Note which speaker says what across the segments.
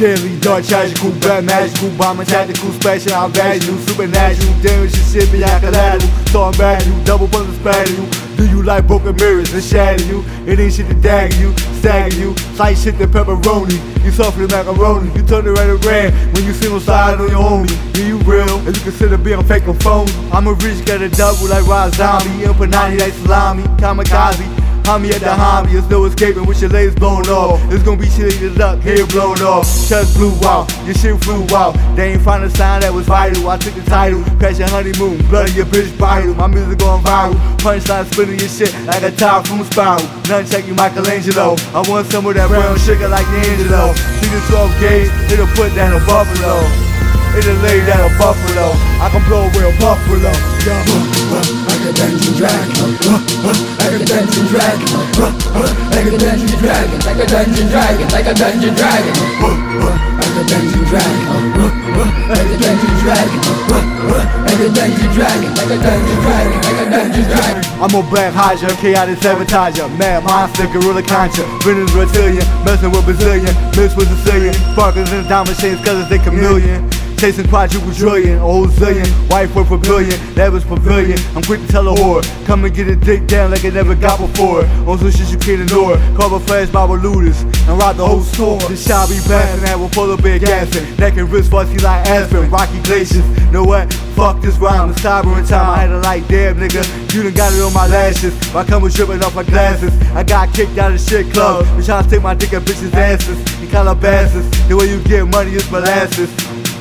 Speaker 1: Daily Dodge, com pé médico Barman técnico, special, velho Super nédio, tenho ser bilhar, galero Só velho, double pano espelho. Do you like broken mirrors and shatter you? It ain't shit to dagger you, stagger you, slice shit to pepperoni. You soft the macaroni, you turn it right around when you single side on your homie. Be you real? If you consider being fake and phone, I'm a rich, got a double like Rob Zombie, empanada like salami, kamikaze. Homie at the hobby, there's no escaping with your legs blown off. It's gonna be shit in the luck, hair blown off. Chest blew out, your shit flew out. They ain't find a sign that was vital. I took the title, crash your honeymoon, bloody your bitch vital. My music going viral, punchline spinning your shit like a top from a spiral. None check you Michelangelo. I want some of that brown sugar like Angelo. See the 12 gauge, it'll put down a buffalo. It'll lay down a buffalo. I can blow a real buffalo. Yeah.
Speaker 2: A dungeon dragon like a dungeon dragon, like a dungeon dragon, like a dungeon dragon, like a dungeon dragon, like a dungeon dragon, like a dungeon dragon, like a dungeon dragon, like a dungeon dragon, like a dungeon dragon.
Speaker 1: I'm a black Hydra, chaotic sabotager, mad monster, gorilla contra, Britain's reptilian, messing with Brazilian, mixed with Sicilian, sparkles and diamond shades, cause they chameleon. Chasing quadruple trillion, old zillion, wife worth a billion, that was pavilion. I'm quick to tell a whore, come and get a dick down like I never got before. On some shit you can't ignore, cover flash by looters and rob the whole store. This shall be blasting that will pull a big gassing. Neck and wrist fuzzy like Aspen, rocky glaciers. Know what? Fuck this rhyme, it's cyber in time. I had a like, damn nigga, you done got it on my lashes. My cum was dripping off my glasses. I got kicked out of shit club. They trying to take my dick at bitches' asses. You Calabasas, the way you get money is molasses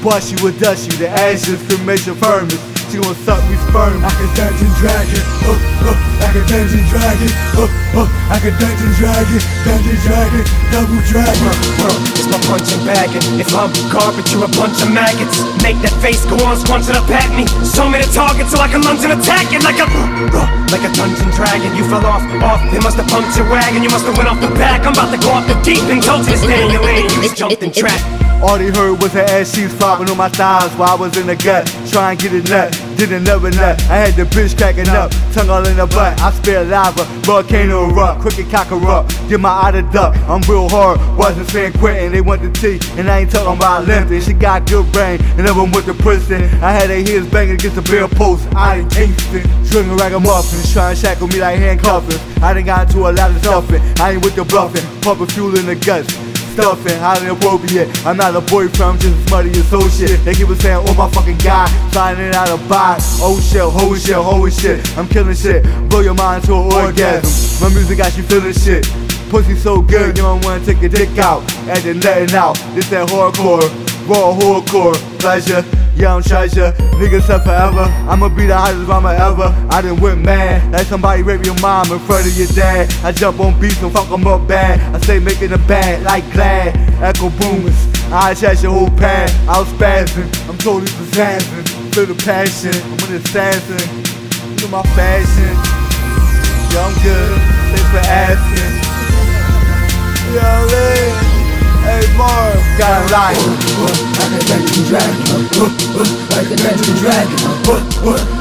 Speaker 1: bust you with dust you. The ashes cremation furnace. She gon' suck me sperm.
Speaker 2: Like a dungeon dragon, uh, uh, like a dungeon dragon, uh, uh, like a dungeon dragon, dungeon dragon, double dragon.
Speaker 3: It's my punching bagging. If I'm garbage, you're a bunch of maggots. Make that face go on, squunching up at me. Show me the target so I can lunge and attack it like a, uh, uh, like a dungeon dragon. You fell off, off. They must have pumped your wagon. You must have went off the back. I'm about to go off the deep and told you to stay in your lane. You just jumped in track.
Speaker 1: All they heard was her ass cheeks flopping on my thighs while I was in the gut, trying to get a nut. Didn't never nut. I had the bitch cracking up, tongue all in the butt. I spit lava, volcano erupt, quick cock erupt. Get my eye to duck. I'm real hard, wasn't saying quitting. They want the tea, and I ain't talking about limping. She got good brain, and never went to prison. I had her heels banging against the bare post. I ain't tasting. Drinking ragamuffins, trying to shackle me like handcuffers. I done got into a lot of stuffing. I ain't with the bluffing, pumping fuel in the guts stuffing, highly inappropriate. I'm not a boyfriend, I'm just a smutty associate. They keep on saying, oh my fucking guy, signing out a box. Oh shit, holy shit, holy shit. I'm killing shit, blow your mind to an orgasm. My music got you feeling shit. Pussy so good, you don't wanna take your dick out. And then letting out. This that hardcore, raw hardcore pleasure young treasure. Niggas up forever. I'ma be the hottest mama ever. I done went mad. Like somebody rape your mom in front of your dad. I jump on beats and fuck them up bad. I say making a bad like glad. Echo boomers. I chat your whole past. I was spazzing. I'm totally possessing. Feel the passion. I'm an assassin. Know my fashion. Yeah, I'm good. Thanks for asking. Yo, Lee. Hey, Marv. Got a life
Speaker 2: like a dungeon dragon, like a dungeon dragon,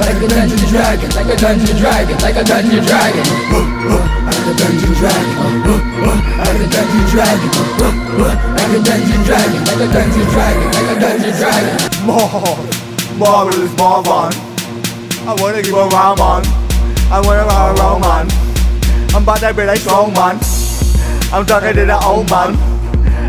Speaker 2: like a dungeon dragon, like a dungeon dragon, like a dungeon dragon, like a dungeon dragon, like a dungeon dragon, like a dungeon dragon, like a dungeon dragon.
Speaker 1: More, marvelous Marvin. I wanna keep on round man. I wanna run around man. I'm about that bit like strong man. I'm talking to the old man.